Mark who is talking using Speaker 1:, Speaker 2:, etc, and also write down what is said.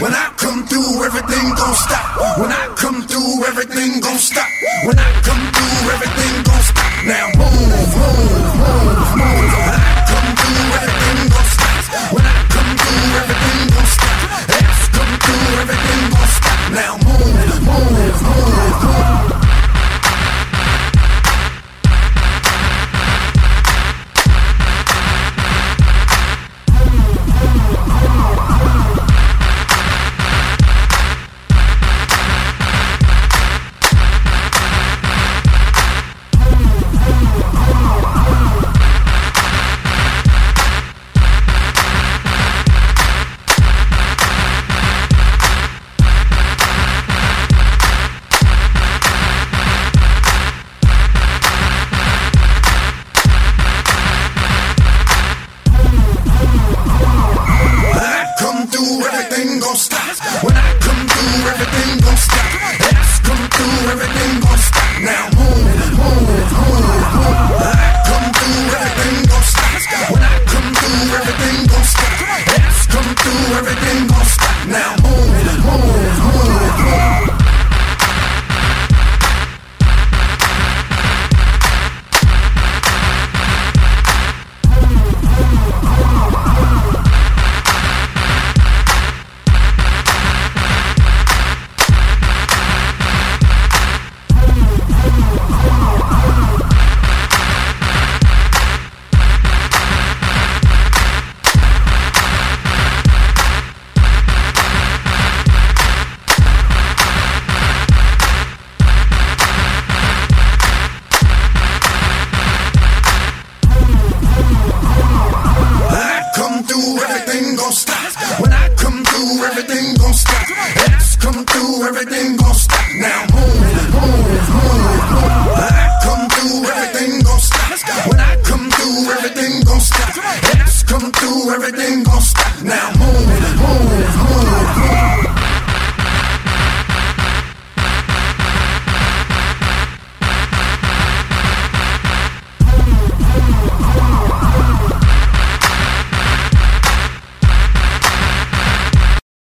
Speaker 1: When I come through, everything gon' stop. When I come through, everything gon' stop. When I come through, everything through, everything gon' stop. When I come through, everything gon' stop. Ass come through, everything gon' stop. Now move, move, move, move. When I come through, everything gon' stop. When I come through, everything gon' stop. Ass come through, everything gon' stop. Gon' come through, everything gon' stop. Now move, move, move, move. When I come through, everything gon' stop. When I come through, everything gon' stop. Ass come through, everything gon' stop. Now move.